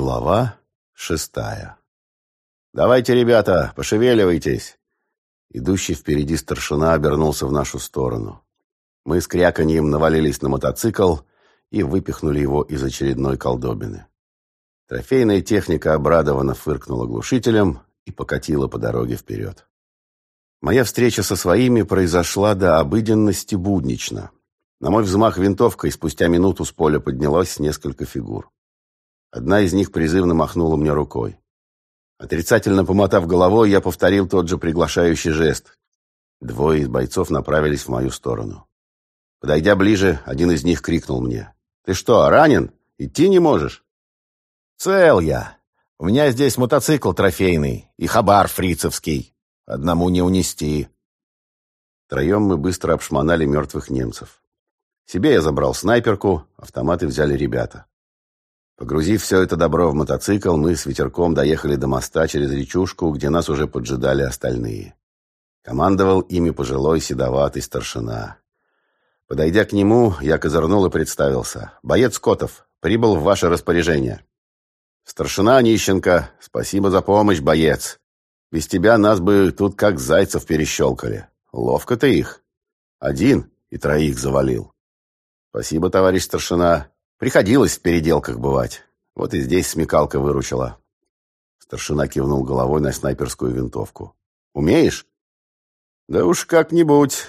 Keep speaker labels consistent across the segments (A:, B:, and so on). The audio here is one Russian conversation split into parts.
A: Глава шестая. «Давайте, ребята, пошевеливайтесь!» Идущий впереди старшина обернулся в нашу сторону. Мы с кряканьем навалились на мотоцикл и выпихнули его из очередной колдобины. Трофейная техника обрадованно фыркнула глушителем и покатила по дороге вперед. Моя встреча со своими произошла до обыденности буднично. На мой взмах винтовкой спустя минуту с поля поднялось несколько фигур. Одна из них призывно махнула мне рукой. Отрицательно помотав головой, я повторил тот же приглашающий жест. Двое из бойцов направились в мою сторону. Подойдя ближе, один из них крикнул мне. «Ты что, ранен? Идти не можешь?»
B: «Цел я. У меня здесь мотоцикл трофейный и хабар фрицевский. Одному не унести».
A: Втроем мы быстро обшмонали мертвых немцев. Себе я забрал снайперку, автоматы взяли ребята. Погрузив все это добро в мотоцикл, мы с ветерком доехали до моста через речушку, где нас уже поджидали остальные. Командовал ими пожилой седоватый старшина. Подойдя к нему, я козырнул и представился. «Боец Котов, прибыл в ваше распоряжение». «Старшина Нищенко, спасибо за помощь, боец. Без тебя нас бы тут как зайцев перещелкали. Ловко ты их. Один и троих завалил». «Спасибо, товарищ старшина. Приходилось в переделках бывать. Вот и здесь смекалка выручила. Старшина кивнул головой на снайперскую винтовку. «Умеешь?» «Да уж как-нибудь.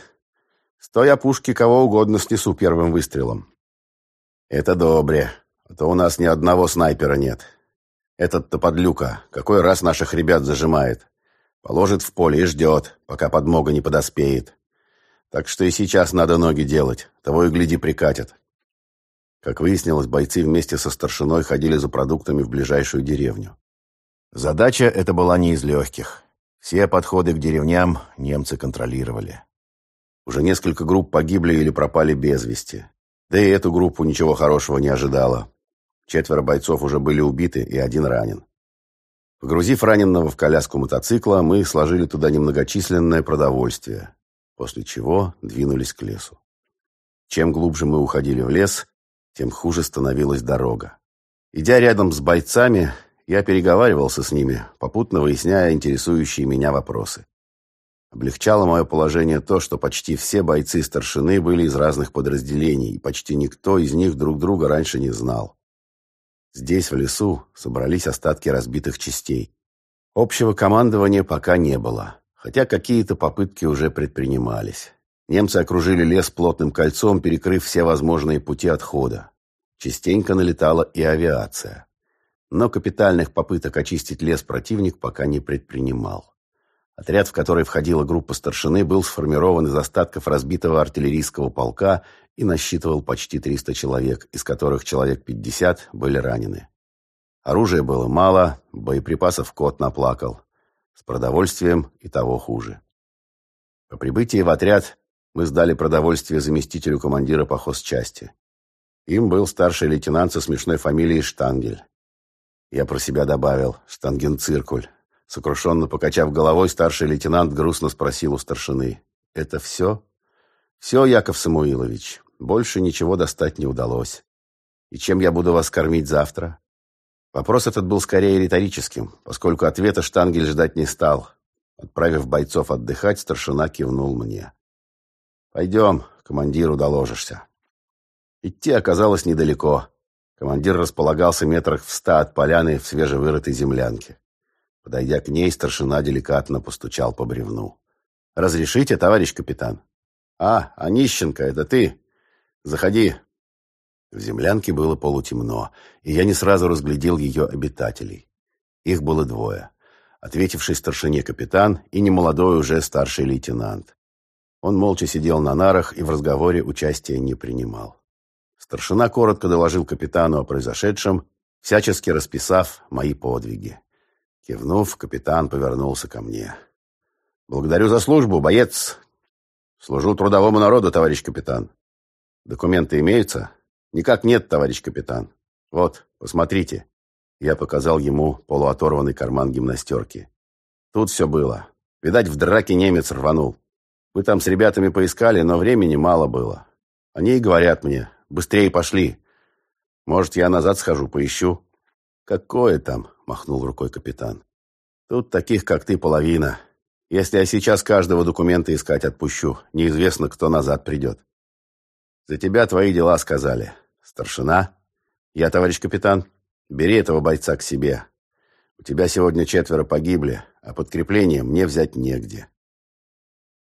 A: Стой опушки кого угодно снесу первым выстрелом». «Это добре, а то у нас ни одного снайпера нет. Этот-то подлюка, какой раз наших ребят зажимает. Положит в поле и ждет, пока подмога не подоспеет. Так что и сейчас надо ноги делать, того и гляди прикатят. Как выяснилось, бойцы вместе со старшиной ходили за продуктами в ближайшую деревню. Задача эта была не из легких. Все подходы к деревням немцы контролировали. Уже несколько групп погибли или пропали без вести. Да и эту группу ничего хорошего не ожидала. Четверо бойцов уже были убиты и один ранен. Погрузив раненого в коляску мотоцикла, мы сложили туда немногочисленное продовольствие, после чего двинулись к лесу. Чем глубже мы уходили в лес, тем хуже становилась дорога. Идя рядом с бойцами, я переговаривался с ними, попутно выясняя интересующие меня вопросы. Облегчало мое положение то, что почти все бойцы старшины были из разных подразделений, и почти никто из них друг друга раньше не знал. Здесь, в лесу, собрались остатки разбитых частей. Общего командования пока не было, хотя какие-то попытки уже предпринимались. Немцы окружили лес плотным кольцом, перекрыв все возможные пути отхода. Частенько налетала и авиация. Но капитальных попыток очистить лес противник пока не предпринимал. Отряд, в который входила группа старшины, был сформирован из остатков разбитого артиллерийского полка и насчитывал почти 300 человек, из которых человек 50 были ранены. Оружия было мало, боеприпасов кот наплакал. С продовольствием и того хуже. По прибытии в отряд мы сдали продовольствие заместителю командира по хозчасти. Им был старший лейтенант со смешной фамилией Штангель. Я про себя добавил «Штангенциркуль». Сокрушенно покачав головой, старший лейтенант грустно спросил у старшины. «Это все?» «Все, Яков Самуилович. Больше ничего достать не удалось. И чем я буду вас кормить завтра?» Вопрос этот был скорее риторическим, поскольку ответа Штангель ждать не стал. Отправив бойцов отдыхать, старшина кивнул мне. «Пойдем, командиру доложишься». Идти оказалось недалеко. Командир располагался метрах в ста от поляны в свежевырытой землянке. Подойдя к ней, старшина деликатно постучал по бревну. «Разрешите, товарищ капитан?» «А, Онищенко, это ты? Заходи». В землянке было полутемно, и я не сразу разглядел ее обитателей. Их было двое. Ответивший старшине капитан и немолодой уже старший лейтенант. Он молча сидел на нарах и в разговоре участия не принимал. Старшина коротко доложил капитану о произошедшем, всячески расписав мои подвиги. Кивнув, капитан повернулся ко мне. «Благодарю за службу, боец!» «Служу трудовому народу, товарищ капитан». «Документы имеются?» «Никак нет, товарищ капитан». «Вот, посмотрите». Я показал ему полуоторванный карман гимнастерки. Тут все было. Видать, в драке немец рванул. Мы там с ребятами поискали, но времени мало было. Они и говорят мне, быстрее пошли. Может, я назад схожу, поищу. «Какое там?» — махнул рукой капитан. «Тут таких, как ты, половина. Если я сейчас каждого документа искать отпущу, неизвестно, кто назад придет. За тебя твои дела сказали. Старшина? Я, товарищ капитан. Бери этого бойца к себе. У тебя сегодня четверо погибли, а подкрепление мне взять негде».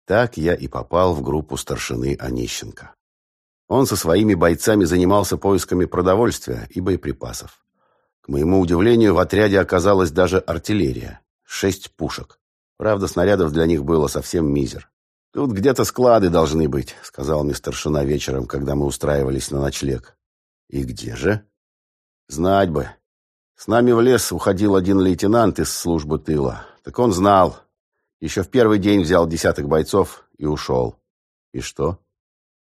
A: Так я и попал в группу старшины Онищенко. Он со своими бойцами занимался поисками продовольствия и боеприпасов. К моему удивлению, в отряде оказалась даже артиллерия. Шесть пушек. Правда, снарядов для них было совсем мизер. «Тут где-то склады должны быть», — сказал мне старшина вечером, когда мы устраивались на ночлег. «И где же?» «Знать бы. С нами в лес уходил один лейтенант из службы тыла. Так он знал. Еще в первый день взял десяток бойцов и ушел. И что?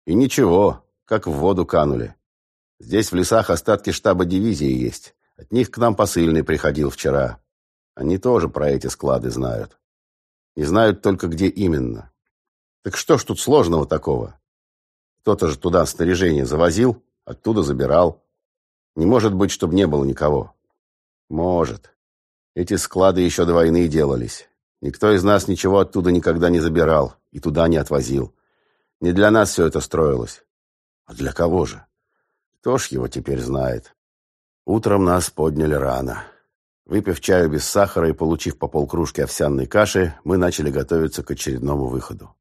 A: И ничего как в воду канули. Здесь в лесах остатки штаба дивизии есть. От них к нам посыльный приходил вчера. Они тоже про эти склады знают. Не знают только, где именно. Так что ж тут сложного такого? Кто-то же туда снаряжение завозил, оттуда забирал. Не может быть, чтобы не было никого. Может. Эти склады еще до войны делались. Никто из нас ничего оттуда никогда не забирал и туда не отвозил. Не для нас все это строилось. А для кого же? Кто ж его теперь знает? Утром нас подняли рано. Выпив чаю без сахара и получив по полкружки овсяной каши, мы начали готовиться к очередному выходу.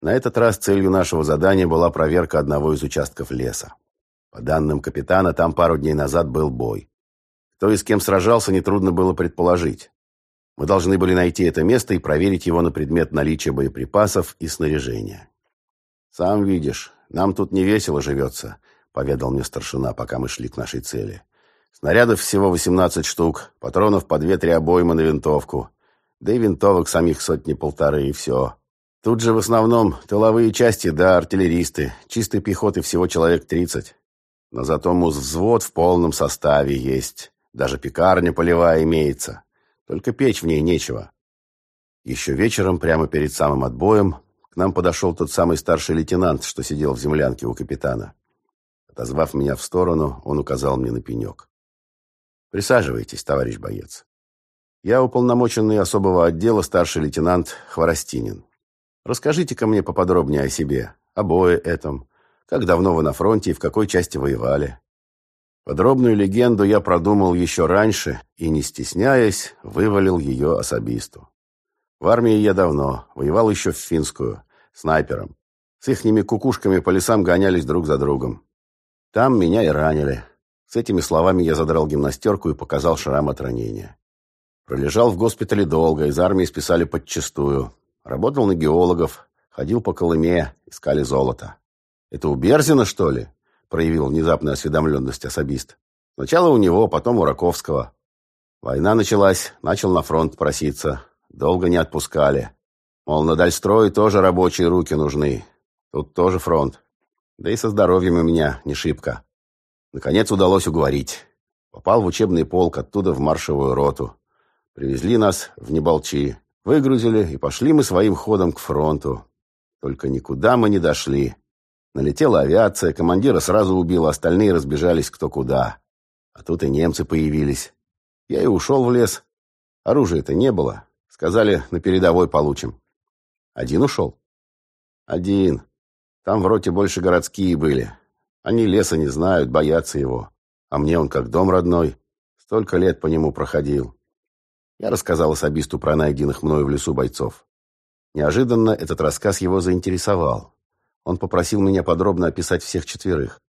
A: На этот раз целью нашего задания была проверка одного из участков леса. По данным капитана, там пару дней назад был бой. Кто и с кем сражался, нетрудно было предположить. Мы должны были найти это место и проверить его на предмет наличия боеприпасов и снаряжения. «Сам видишь, нам тут не весело живется», — поведал мне старшина, пока мы шли к нашей цели. «Снарядов всего 18 штук, патронов по две-три обоймы на винтовку, да и винтовок самих сотни-полторы, и все. Тут же в основном тыловые части да артиллеристы, чистой пехоты всего человек 30. Но зато муз-взвод в полном составе есть, даже пекарня полевая имеется, только печь в ней нечего». Еще вечером, прямо перед самым отбоем, нам подошел тот самый старший лейтенант, что сидел в землянке у капитана. Отозвав меня в сторону, он указал мне на пенек. «Присаживайтесь, товарищ боец. Я уполномоченный особого отдела старший лейтенант Хворостинин. Расскажите-ка мне поподробнее о себе, о бое этом, как давно вы на фронте и в какой части воевали». Подробную легенду я продумал еще раньше и, не стесняясь, вывалил ее особисту. В армии я давно, воевал еще в финскую, снайпером. С ихними кукушками по лесам гонялись друг за другом. Там меня и ранили. С этими словами я задрал гимнастерку и показал шрам от ранения. Пролежал в госпитале долго, из армии списали подчистую. Работал на геологов, ходил по Колыме, искали золото. «Это у Берзина, что ли?» — проявил внезапную осведомленность особист. «Сначала у него, потом у Раковского. Война началась, начал на фронт проситься. Долго не отпускали. Мол, на Дальстрое тоже рабочие руки нужны. Тут тоже фронт. Да и со здоровьем у меня не шибко. Наконец удалось уговорить. Попал в учебный полк, оттуда в маршевую роту. Привезли нас в Неболчи. Выгрузили, и пошли мы своим ходом к фронту. Только никуда мы не дошли. Налетела авиация, командира сразу убила, остальные разбежались кто куда. А тут и немцы появились. Я и ушел в лес. Оружия-то не было. Сказали, на передовой получим. Один ушел? Один. Там в роте больше городские были. Они леса не знают, боятся его. А мне он как дом родной. Столько лет по нему проходил. Я рассказал особисту про найденных мною в лесу бойцов. Неожиданно этот рассказ его заинтересовал. Он попросил меня подробно описать всех четверых.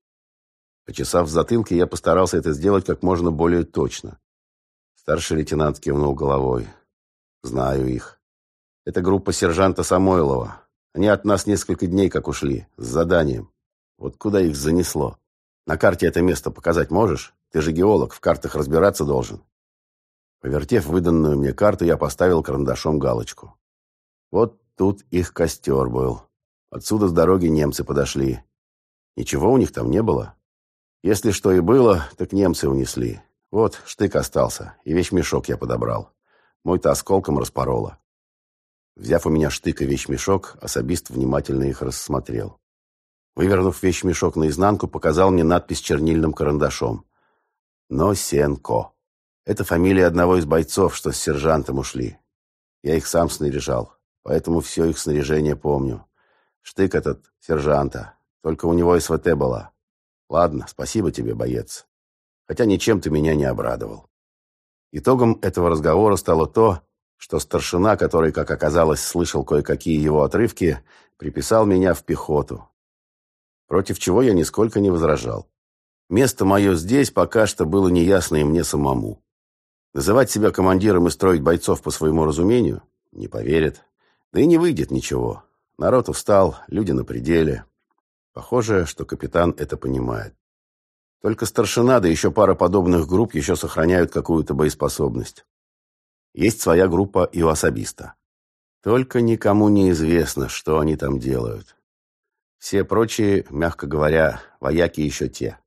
A: Почесав в затылке, я постарался это сделать как можно более точно. Старший лейтенант кивнул головой. «Знаю их. Это группа сержанта Самойлова. Они от нас несколько дней как ушли, с заданием. Вот куда их занесло? На карте это место показать можешь? Ты же геолог, в картах разбираться должен. Повертев выданную мне карту, я поставил карандашом галочку. Вот тут их костер был. Отсюда с дороги немцы подошли. Ничего у них там не было. Если что и было, так немцы унесли. Вот, штык остался, и весь мешок я подобрал. Мой-то осколком распорола. Взяв у меня штык и вещмешок, особист внимательно их рассмотрел. Вывернув вещмешок наизнанку, показал мне надпись чернильным карандашом. «Носенко». Это фамилия одного из бойцов, что с сержантом ушли. Я их сам снаряжал, поэтому все их снаряжение помню. Штык этот сержанта, только у него СВТ была. Ладно, спасибо тебе, боец. Хотя ничем ты меня не обрадовал. Итогом этого разговора стало то, что старшина, который, как оказалось, слышал кое-какие его отрывки, приписал меня в пехоту. Против чего я нисколько не возражал. Место мое здесь пока что было неясно и мне самому. Называть себя командиром и строить бойцов по своему разумению не поверят. Да и не выйдет ничего. Народ устал, люди на пределе. Похоже, что капитан это понимает. Только старшина, да еще пара подобных групп еще сохраняют какую-то боеспособность. Есть своя группа и у особиста. Только никому не известно, что они там делают. Все прочие, мягко говоря, вояки еще те.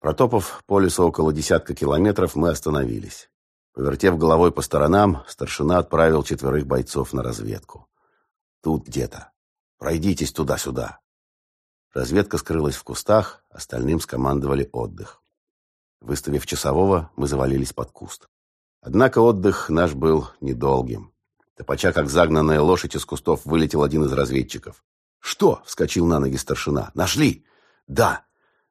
A: Протопав по лесу около десятка километров, мы остановились. Повертев головой по сторонам, старшина отправил четверых бойцов на разведку. Тут где-то. Пройдитесь туда-сюда. Разведка скрылась в кустах, остальным скомандовали отдых. Выставив часового, мы завалились под куст. Однако отдых наш был недолгим. Топача, как загнанная лошадь из кустов, вылетел один из разведчиков. «Что?» — вскочил на ноги старшина. «Нашли!» «Да!»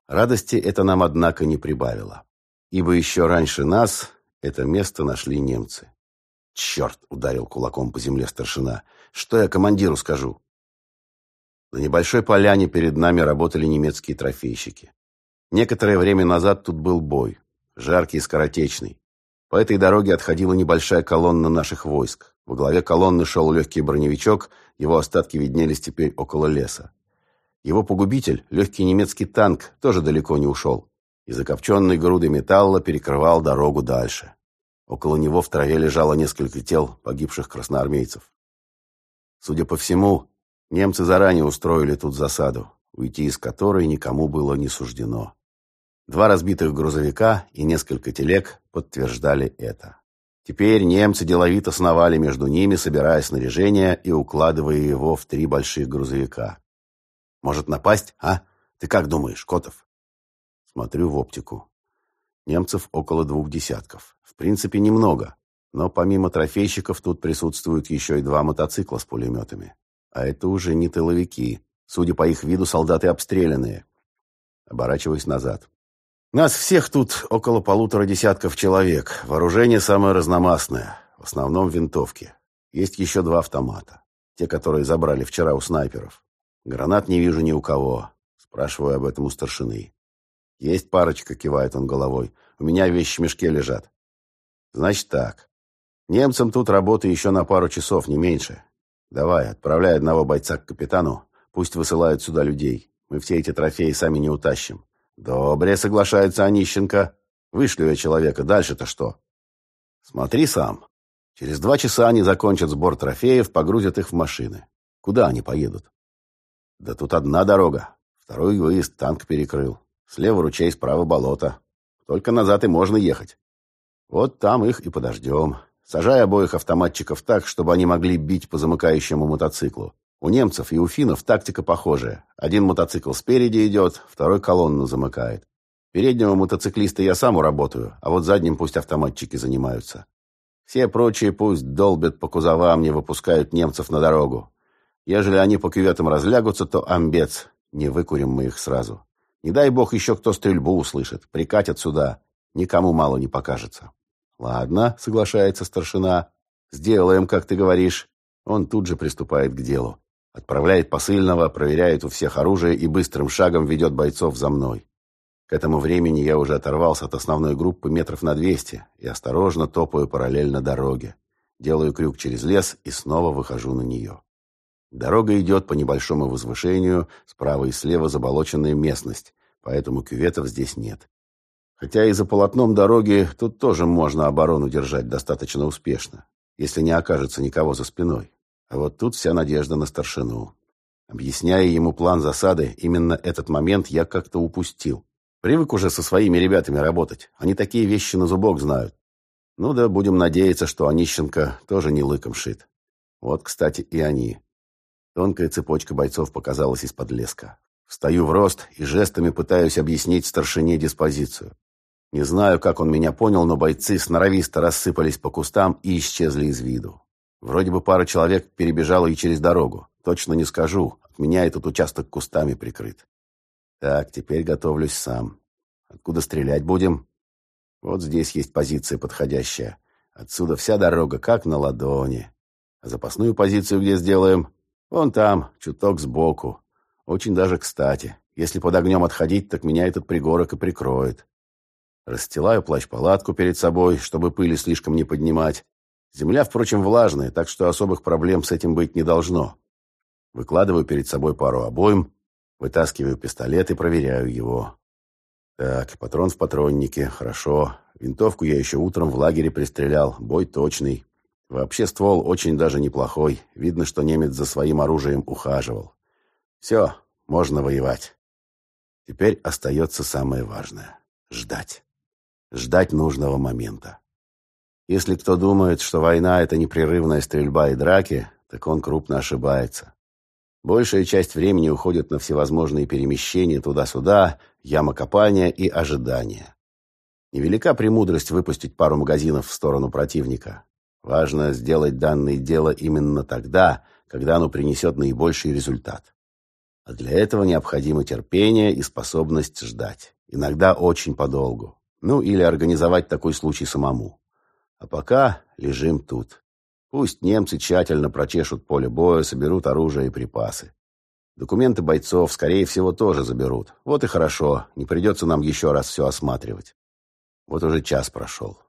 A: Радости это нам, однако, не прибавило. Ибо еще раньше нас это место нашли немцы. «Черт!» — ударил кулаком по земле старшина. «Что я командиру скажу?» На небольшой поляне перед нами работали немецкие трофейщики. Некоторое время назад тут был бой, жаркий и скоротечный. По этой дороге отходила небольшая колонна наших войск. Во главе колонны шел легкий броневичок, его остатки виднелись теперь около леса. Его погубитель, легкий немецкий танк, тоже далеко не ушел, и закопченной грудой металла перекрывал дорогу дальше. Около него в траве лежало несколько тел погибших красноармейцев. Судя по всему, немцы заранее устроили тут засаду, уйти из которой никому было не суждено. Два разбитых грузовика и несколько телег подтверждали это. Теперь немцы деловито сновали между ними, собирая снаряжение и укладывая его в три больших грузовика. Может напасть, а? Ты как думаешь, Котов? Смотрю в оптику. Немцев около двух десятков. В принципе, немного. Но помимо трофейщиков тут присутствуют еще и два мотоцикла с пулеметами. А это уже не тыловики. Судя по их виду, солдаты обстрелянные. Оборачиваюсь назад. Нас всех тут около полутора десятков человек. Вооружение самое разномастное. В основном винтовки. Есть еще два автомата. Те, которые забрали вчера у снайперов. Гранат не вижу ни у кого. Спрашиваю об этом у старшины. Есть парочка, кивает он головой. У меня вещи в мешке лежат. Значит так. Немцам тут работы еще на пару часов, не меньше. Давай, отправляй одного бойца к капитану. Пусть высылают сюда людей. Мы все эти трофеи сами не утащим. Добре, соглашается Онищенко. Вышлю я человека. Дальше-то что? Смотри сам. Через два часа они закончат сбор трофеев, погрузят их в машины. Куда они поедут? Да тут одна дорога. Второй выезд танк перекрыл. Слева ручей, справа болото. Только назад и можно ехать. Вот там их и подождем. Сажай обоих автоматчиков так, чтобы они могли бить по замыкающему мотоциклу. У немцев и у финнов тактика похожая. Один мотоцикл спереди идет, второй колонну замыкает. Переднего мотоциклиста я сам уработаю, а вот задним пусть автоматчики занимаются. Все прочие пусть долбят по кузовам, не выпускают немцев на дорогу. Ежели они по кюветам разлягутся, то амбец. Не выкурим мы их сразу. Не дай бог еще кто стрельбу услышит. Прикатят сюда. Никому мало не покажется. Ладно, соглашается старшина. Сделаем, как ты говоришь. Он тут же приступает к делу. Отправляет посыльного, проверяет у всех оружие и быстрым шагом ведет бойцов за мной. К этому времени я уже оторвался от основной группы метров на двести и осторожно топаю параллельно дороге. Делаю крюк через лес и снова выхожу на нее. Дорога идет по небольшому возвышению, справа и слева заболоченная местность, поэтому кюветов здесь нет. Хотя и за полотном дороги тут тоже можно оборону держать достаточно успешно, если не окажется никого за спиной. А вот тут вся надежда на старшину. Объясняя ему план засады, именно этот момент я как-то упустил. Привык уже со своими ребятами работать. Они такие вещи на зубок знают. Ну да, будем надеяться, что Онищенко тоже не лыком шит. Вот, кстати, и они. Тонкая цепочка бойцов показалась из-под леска. Встаю в рост и жестами пытаюсь объяснить старшине диспозицию. Не знаю, как он меня понял, но бойцы сноровисто рассыпались по кустам и исчезли из виду. Вроде бы пара человек перебежала и через дорогу. Точно не скажу, от меня этот участок кустами прикрыт. Так, теперь готовлюсь сам. Откуда стрелять будем? Вот здесь есть позиция подходящая. Отсюда вся дорога как на ладони. А запасную позицию где сделаем? Вон там, чуток сбоку. Очень даже кстати. Если под огнем отходить, так меня этот пригорок и прикроет. Расстилаю плащ-палатку перед собой, чтобы пыли слишком не поднимать. Земля, впрочем, влажная, так что особых проблем с этим быть не должно. Выкладываю перед собой пару обоим, вытаскиваю пистолет и проверяю его. Так, патрон в патроннике, хорошо. Винтовку я еще утром в лагере пристрелял, бой точный. Вообще ствол очень даже неплохой. Видно, что немец за своим оружием ухаживал. Все, можно воевать. Теперь остается самое важное — ждать. Ждать нужного момента. Если кто думает, что война — это непрерывная стрельба и драки, так он крупно ошибается. Большая часть времени уходит на всевозможные перемещения туда-сюда, ямокопания и ожидания. Невелика премудрость выпустить пару магазинов в сторону противника. Важно сделать данное дело именно тогда, когда оно принесет наибольший результат. А для этого необходимо терпение и способность ждать. Иногда очень подолгу. Ну, или организовать такой случай самому. А пока лежим тут. Пусть немцы тщательно прочешут поле боя, соберут оружие и припасы. Документы бойцов, скорее всего, тоже заберут. Вот и хорошо, не придется нам еще раз все осматривать. Вот уже час прошел.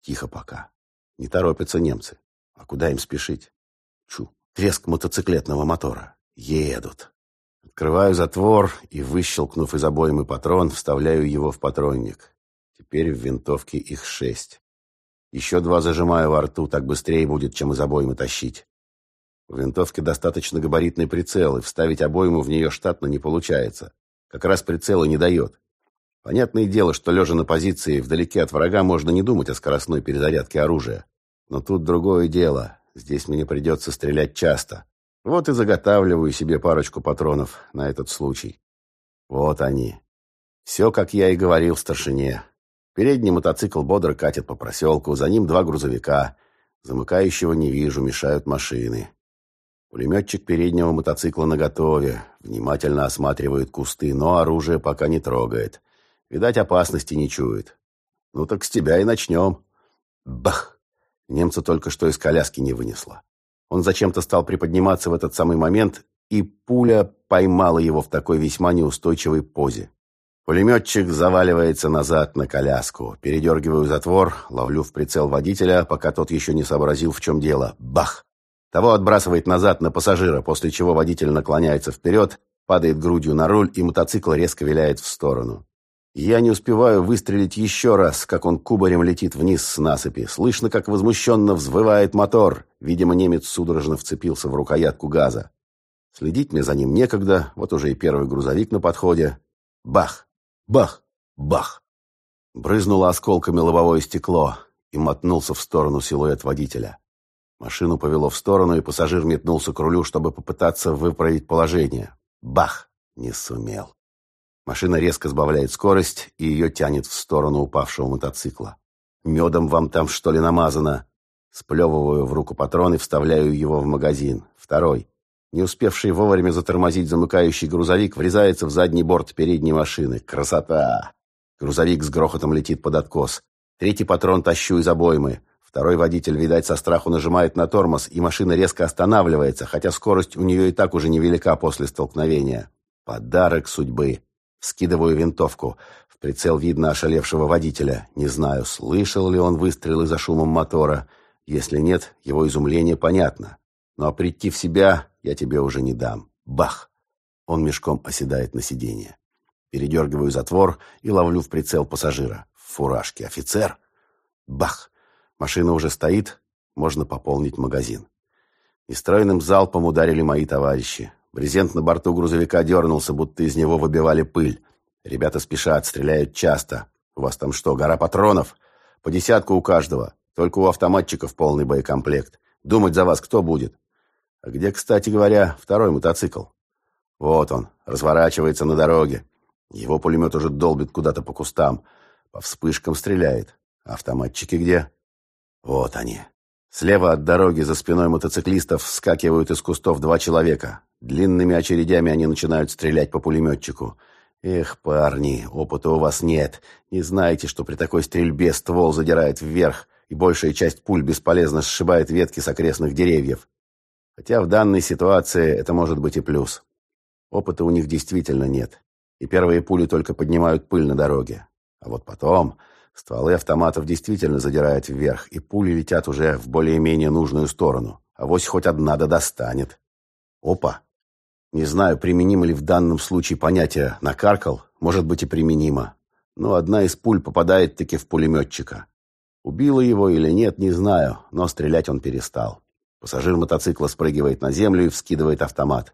A: Тихо пока. Не торопятся немцы. А куда им спешить? Чу, треск мотоциклетного мотора. Едут. Открываю затвор и, выщелкнув из обоймы патрон, вставляю его в патронник. Теперь в винтовке их шесть. Еще два зажимаю во рту, так быстрее будет, чем из обоймы тащить. В винтовке достаточно габаритный прицел, и вставить обойму в нее штатно не получается. Как раз прицела не дает. Понятное дело, что лежа на позиции вдалеке от врага можно не думать о скоростной перезарядке оружия. Но тут другое дело. Здесь мне придется стрелять часто. Вот и заготавливаю себе парочку патронов на этот случай. Вот они. Все, как я и говорил старшине. Передний мотоцикл бодро катит по проселку, за ним два грузовика. Замыкающего не вижу, мешают машины. Пулеметчик переднего мотоцикла наготове, внимательно осматривает кусты, но оружие пока не трогает. Видать, опасности не чует. Ну так с тебя и начнем. Бах! Немца только что из коляски не вынесло. Он зачем-то стал приподниматься в этот самый момент, и пуля поймала его в такой весьма неустойчивой позе. Пулеметчик заваливается назад на коляску. Передергиваю затвор, ловлю в прицел водителя, пока тот еще не сообразил, в чем дело. Бах! Того отбрасывает назад на пассажира, после чего водитель наклоняется вперед, падает грудью на руль, и мотоцикл резко виляет в сторону. Я не успеваю выстрелить еще раз, как он кубарем летит вниз с насыпи. Слышно, как возмущенно взвывает мотор. Видимо, немец судорожно вцепился в рукоятку газа. Следить мне за ним некогда, вот уже и первый грузовик на подходе. Бах! Бах! Бах! Брызнуло осколками лобовое стекло и мотнулся в сторону силуэт водителя. Машину повело в сторону, и пассажир метнулся к рулю, чтобы попытаться выправить положение. Бах! Не сумел. Машина резко сбавляет скорость, и ее тянет в сторону упавшего мотоцикла. «Медом вам там, что ли, намазано?» Сплевываю в руку патрон и вставляю его в магазин. Второй. Не успевший вовремя затормозить замыкающий грузовик врезается в задний борт передней машины. Красота! Грузовик с грохотом летит под откос. Третий патрон тащу из обоймы. Второй водитель, видать, со страху нажимает на тормоз, и машина резко останавливается, хотя скорость у нее и так уже невелика после столкновения. Подарок судьбы. Скидываю винтовку. В прицел видно ошалевшего водителя. Не знаю, слышал ли он выстрелы за шумом мотора. Если нет, его изумление понятно. Но ну, прийти в себя я тебе уже не дам. Бах! Он мешком оседает на сиденье. Передергиваю затвор и ловлю в прицел пассажира. В фуражке. Офицер! Бах! Машина уже стоит, можно пополнить магазин. Нестройным залпом ударили мои товарищи. Брезент на борту грузовика дернулся, будто из него выбивали пыль. Ребята спешат, стреляют часто. У вас там что, гора патронов? По десятку у каждого. Только у автоматчиков полный боекомплект. Думать за вас кто будет? А где, кстати говоря, второй мотоцикл? Вот он, разворачивается на дороге. Его пулемет уже долбит куда-то по кустам. По вспышкам стреляет. Автоматчики где? Вот они. Слева от дороги за спиной мотоциклистов вскакивают из кустов два человека. Длинными очередями они начинают стрелять по пулеметчику. Эх, парни, опыта у вас нет. Не знаете, что при такой стрельбе ствол задирает вверх, и большая часть пуль бесполезно сшибает ветки с окрестных деревьев. Хотя в данной ситуации это может быть и плюс. Опыта у них действительно нет. И первые пули только поднимают пыль на дороге. А вот потом Стволы автоматов действительно задирают вверх, и пули летят уже в более-менее нужную сторону. А вось хоть одна да достанет. Опа! Не знаю, применимо ли в данном случае понятие «накаркал», может быть и применимо. Но одна из пуль попадает таки в пулеметчика. Убило его или нет, не знаю, но стрелять он перестал. Пассажир мотоцикла спрыгивает на землю и вскидывает автомат.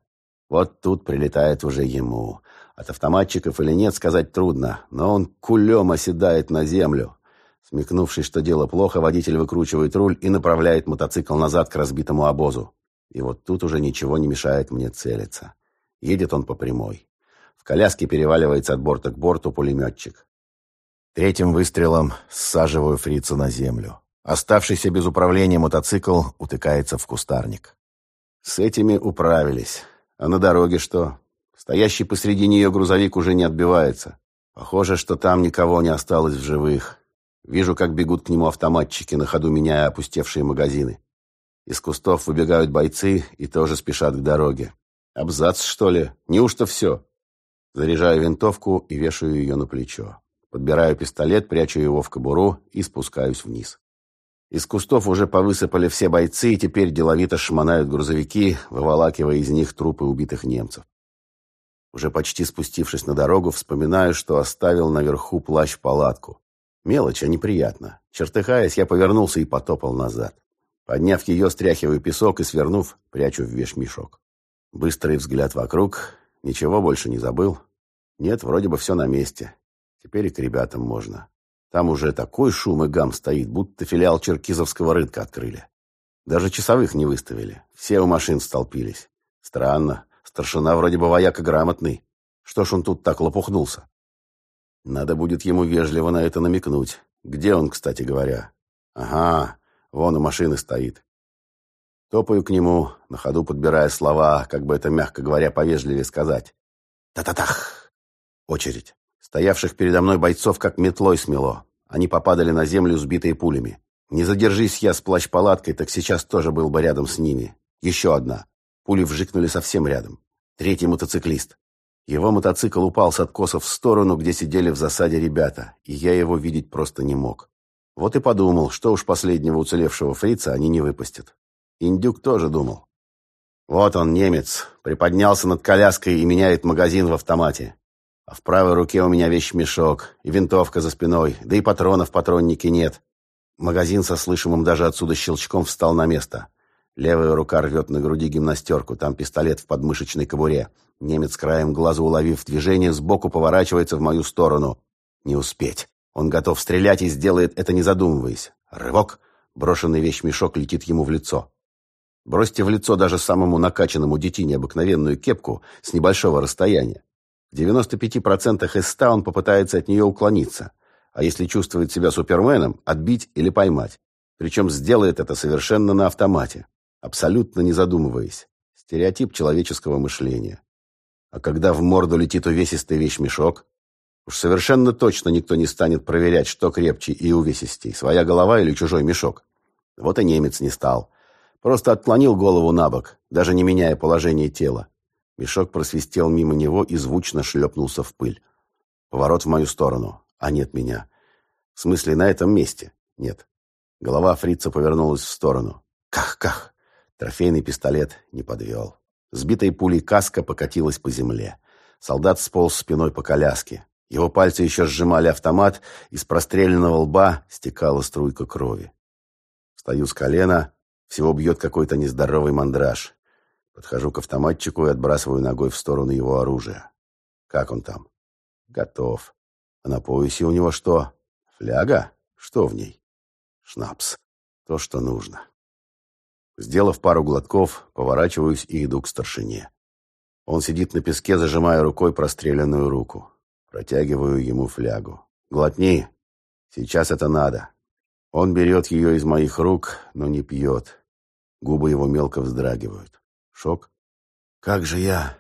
A: Вот тут прилетает уже ему. От автоматчиков или нет, сказать трудно, но он кулем оседает на землю. Смекнувшись, что дело плохо, водитель выкручивает руль и направляет мотоцикл назад к разбитому обозу. И вот тут уже ничего не мешает мне целиться. Едет он по прямой. В коляске переваливается от борта к борту пулеметчик. Третьим выстрелом саживаю фрица на землю. Оставшийся без управления мотоцикл утыкается в кустарник. С этими управились. А на дороге что? Стоящий посреди нее грузовик уже не отбивается. Похоже, что там никого не осталось в живых. Вижу, как бегут к нему автоматчики, на ходу меняя опустевшие магазины. Из кустов выбегают бойцы и тоже спешат к дороге. Абзац, что ли? Неужто все? Заряжаю винтовку и вешаю ее на плечо. Подбираю пистолет, прячу его в кобуру и спускаюсь вниз. Из кустов уже повысыпали все бойцы и теперь деловито шмонают грузовики, выволакивая из них трупы убитых немцев. Уже почти спустившись на дорогу, вспоминаю, что оставил наверху плащ-палатку. Мелочь, а неприятно. Чертыхаясь, я повернулся и потопал назад. Подняв ее, стряхиваю песок и, свернув, прячу в вешмешок. Быстрый взгляд вокруг. Ничего больше не забыл. Нет, вроде бы все на месте. Теперь и к ребятам можно. Там уже такой шум и гам стоит, будто филиал черкизовского рынка открыли. Даже часовых не выставили. Все у машин столпились. Странно. Старшина вроде бы вояка грамотный. Что ж он тут так лопухнулся? Надо будет ему вежливо на это намекнуть. Где он, кстати говоря? Ага, вон у машины стоит. Топаю к нему, на ходу подбирая слова, как бы это, мягко говоря, повежливее сказать. Та-та-тах! Очередь. Стоявших передо мной бойцов как метлой смело. Они попадали на землю, сбитые пулями. Не задержись я с плащ-палаткой, так сейчас тоже был бы рядом с ними. Еще одна. Пули вжикнули совсем рядом. Третий мотоциклист. Его мотоцикл упал с откосов в сторону, где сидели в засаде ребята, и я его видеть просто не мог. Вот и подумал, что уж последнего уцелевшего фрица они не выпустят. Индюк тоже думал. Вот он, немец, приподнялся над коляской и меняет магазин в автомате. А в правой руке у меня вещмешок и винтовка за спиной, да и патронов в патроннике нет. Магазин со слышимым даже отсюда щелчком встал на место. Левая рука рвет на груди гимнастерку, там пистолет в подмышечной кобуре. Немец краем глаза уловив движение, сбоку поворачивается в мою сторону. Не успеть. Он готов стрелять и сделает это не задумываясь. Рывок. Брошенный вещмешок летит ему в лицо. Бросьте в лицо даже самому накачанному детине обыкновенную кепку с небольшого расстояния. В 95% из 100 он попытается от нее уклониться. А если чувствует себя суперменом, отбить или поймать. Причем сделает это совершенно на автомате абсолютно не задумываясь. Стереотип человеческого мышления. А когда в морду летит увесистый вещмешок, уж совершенно точно никто не станет проверять, что крепче и увесистей, своя голова или чужой мешок. Вот и немец не стал. Просто отклонил голову на бок, даже не меняя положение тела. Мешок просвистел мимо него и звучно шлепнулся в пыль. Поворот в мою сторону, а нет меня. В смысле, на этом месте? Нет. Голова фрица повернулась в сторону. Ках-ках. Трофейный пистолет не подвел. Сбитой пулей каска покатилась по земле. Солдат сполз спиной по коляске. Его пальцы еще сжимали автомат, из простреленного лба стекала струйка крови. Встаю с колена, всего бьет какой-то нездоровый мандраж. Подхожу к автоматчику и отбрасываю ногой в сторону его оружия. Как он там? Готов. А на поясе у него что? Фляга? Что в ней? Шнапс. То, что нужно. Сделав пару глотков, поворачиваюсь и иду к старшине. Он сидит на песке, зажимая рукой простреленную руку. Протягиваю ему флягу. «Глотни, Сейчас это надо. Он берет ее из моих рук, но не пьет. Губы его мелко вздрагивают. Шок? Как же я,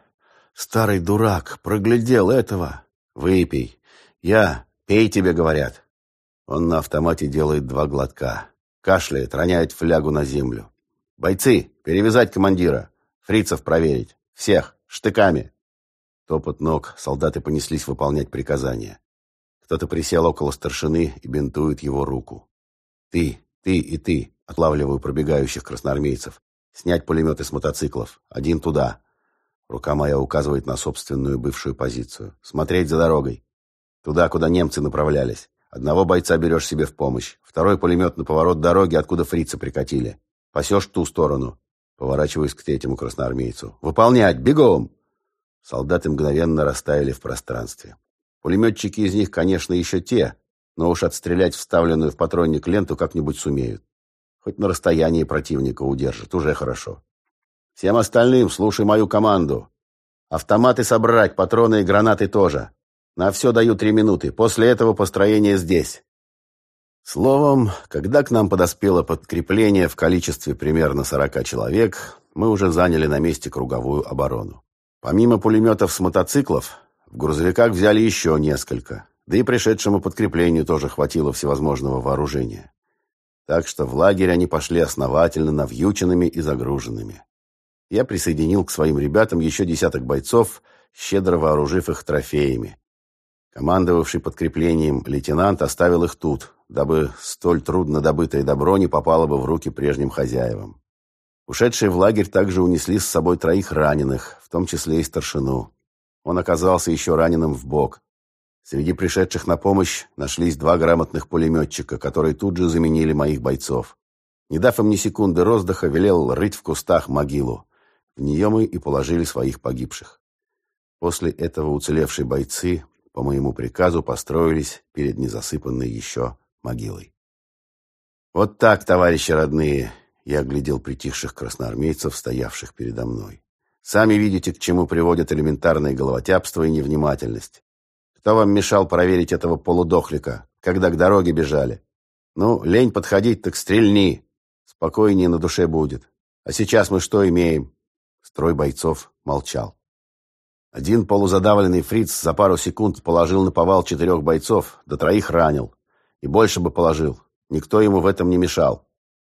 A: старый дурак, проглядел этого? Выпей. Я, пей тебе, говорят. Он на автомате делает два глотка. Кашляет, роняет флягу на землю. «Бойцы, перевязать командира! Фрицев проверить! Всех! Штыками!» Топот ног, солдаты понеслись выполнять приказания. Кто-то присел около старшины и бинтует его руку. «Ты, ты и ты!» — отлавливаю пробегающих красноармейцев. «Снять пулеметы с мотоциклов. Один туда!» Рука моя указывает на собственную бывшую позицию. «Смотреть за дорогой. Туда, куда немцы направлялись. Одного бойца берешь себе в помощь. Второй пулемет на поворот дороги, откуда фрицы прикатили. Пасешь ту сторону. Поворачиваюсь к третьему красноармейцу. «Выполнять! Бегом!» Солдаты мгновенно растаяли в пространстве. Пулеметчики из них, конечно, еще те, но уж отстрелять вставленную в патронник ленту как-нибудь сумеют. Хоть на расстоянии противника удержат, уже хорошо. Всем остальным слушай мою команду. Автоматы собрать, патроны и гранаты тоже. На все даю три минуты. После этого построение здесь. Словом, когда к нам подоспело подкрепление в количестве примерно 40 человек, мы уже заняли на месте круговую оборону. Помимо пулеметов с мотоциклов, в грузовиках взяли еще несколько, да и пришедшему подкреплению тоже хватило всевозможного вооружения. Так что в лагерь они пошли основательно навьюченными и загруженными. Я присоединил к своим ребятам еще десяток бойцов, щедро вооружив их трофеями. Командовавший подкреплением лейтенант оставил их тут, дабы столь трудно добытое добро не попало бы в руки прежним хозяевам. Ушедшие в лагерь также унесли с собой троих раненых, в том числе и старшину. Он оказался еще раненым в бок. Среди пришедших на помощь нашлись два грамотных пулеметчика, которые тут же заменили моих бойцов. Не дав им ни секунды роздыха, велел рыть в кустах могилу. В нее мы и положили своих погибших. После этого уцелевшие бойцы по моему приказу построились перед незасыпанной еще могилой. «Вот так, товарищи родные!» Я оглядел притихших красноармейцев, стоявших передо мной. «Сами видите, к чему приводят элементарное головотяпство и невнимательность. Кто вам мешал проверить этого полудохлика, когда к дороге бежали? Ну, лень подходить, так стрельни. Спокойнее на душе будет. А сейчас мы что имеем?» Строй бойцов молчал. Один полузадавленный фриц за пару секунд положил на повал четырех бойцов, до троих ранил. И больше бы положил. Никто ему в этом не мешал.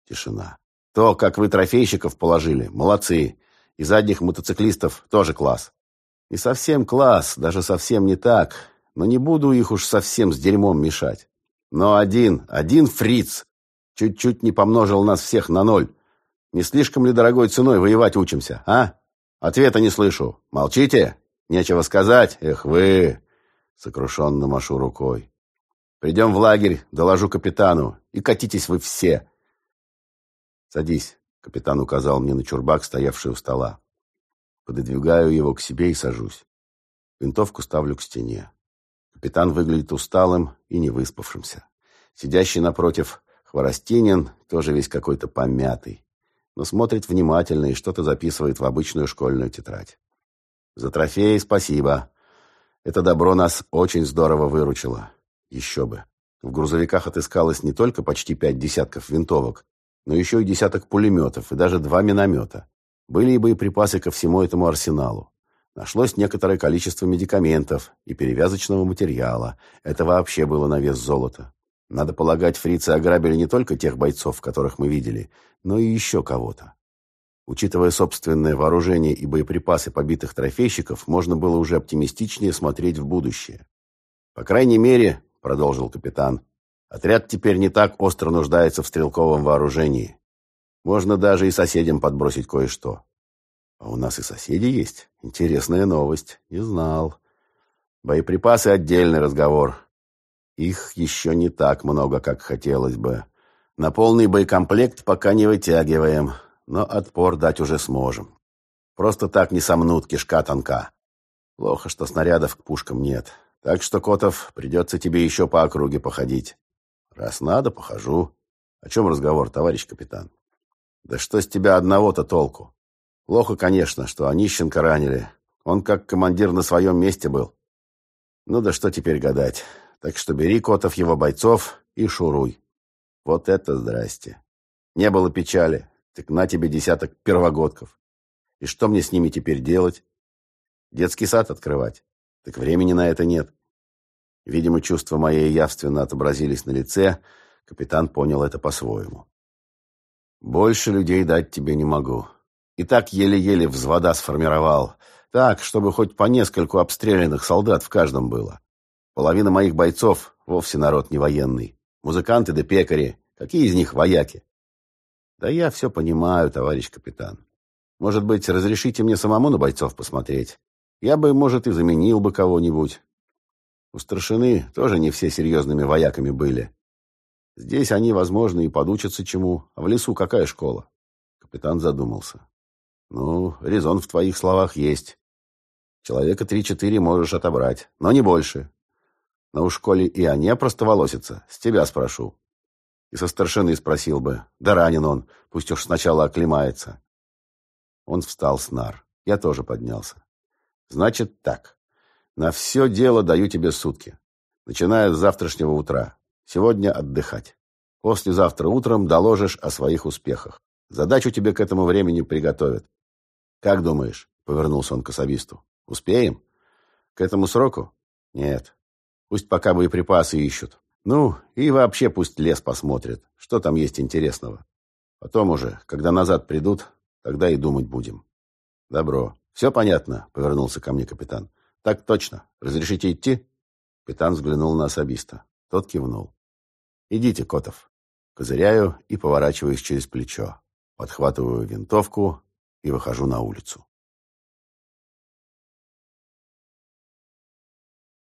A: Тишина. То, как вы трофейщиков положили, молодцы. И задних мотоциклистов тоже класс. Не совсем класс, даже совсем не так. Но не буду их уж совсем с дерьмом мешать. Но один, один фриц чуть-чуть не помножил нас всех на ноль. Не слишком ли дорогой ценой воевать учимся, а? Ответа не слышу. Молчите? Нечего сказать? Эх вы!» Сокрушенно машу рукой. «Придем в лагерь, доложу капитану, и катитесь вы все!» «Садись», — капитан указал мне на чурбак, стоявший у стола. Пододвигаю его к себе и сажусь. Винтовку ставлю к стене. Капитан выглядит усталым и невыспавшимся. Сидящий напротив Хворостинин тоже весь какой-то помятый но смотрит внимательно и что-то записывает в обычную школьную тетрадь. «За трофеи спасибо. Это добро нас очень здорово выручило. Еще бы. В грузовиках отыскалось не только почти пять десятков винтовок, но еще и десяток пулеметов и даже два миномета. Были и боеприпасы ко всему этому арсеналу. Нашлось некоторое количество медикаментов и перевязочного материала. Это вообще было на вес золота. Надо полагать, фрицы ограбили не только тех бойцов, которых мы видели, но и еще кого-то. Учитывая собственное вооружение и боеприпасы побитых трофейщиков, можно было уже оптимистичнее смотреть в будущее. «По крайней мере», — продолжил капитан, — «отряд теперь не так остро нуждается в стрелковом вооружении. Можно даже и соседям подбросить кое-что». «А у нас и соседи есть? Интересная новость. Не знал. Боеприпасы — отдельный разговор. Их еще не так много, как хотелось бы. На полный боекомплект пока не вытягиваем, но отпор дать уже сможем. Просто так не сомнут кишка тонка. Плохо, что снарядов к пушкам нет. Так что, Котов, придется тебе еще по округе походить. Раз надо, похожу. О чем разговор, товарищ капитан? Да что с тебя одного-то толку? Плохо, конечно, что Онищенко ранили. Он как командир на своем месте был. Ну да что теперь гадать. Так что бери, Котов, его бойцов и шуруй. Вот это здрасте. Не было печали, так на тебе десяток первогодков. И что мне с ними теперь делать? Детский сад открывать? Так времени на это нет. Видимо, чувства мои явственно отобразились на лице. Капитан понял это по-своему. Больше людей дать тебе не могу. И так еле-еле взвода сформировал. Так, чтобы хоть по нескольку обстрелянных солдат в каждом было. Половина моих бойцов вовсе народ не военный. Музыканты да пекари. Какие из них вояки? Да я все понимаю, товарищ капитан. Может быть, разрешите мне самому на бойцов посмотреть? Я бы, может, и заменил бы кого-нибудь. У старшины тоже не все серьезными вояками были. Здесь они, возможно, и подучатся чему. А в лесу какая школа? Капитан задумался. Ну, резон в твоих словах есть. Человека три-четыре можешь отобрать, но не больше. Но у школе и они опростоволосятся, с тебя спрошу. И со старшины спросил бы. Да ранен он, пусть уж сначала оклемается. Он встал с нар. Я тоже поднялся. Значит так. На все дело даю тебе сутки. Начиная с завтрашнего утра. Сегодня отдыхать. Послезавтра утром доложишь о своих успехах. Задачу тебе к этому времени приготовят. Как думаешь? Повернулся он к особисту. Успеем? К этому сроку? Нет. Пусть пока боеприпасы ищут. Ну, и вообще пусть лес посмотрит, что там есть интересного. Потом уже, когда назад придут, тогда и думать будем. Добро. Все понятно, повернулся ко мне капитан. Так точно. Разрешите идти? Капитан взглянул на особиста. Тот кивнул. Идите, Котов. Козыряю и поворачиваюсь через плечо. Подхватываю винтовку и выхожу на улицу.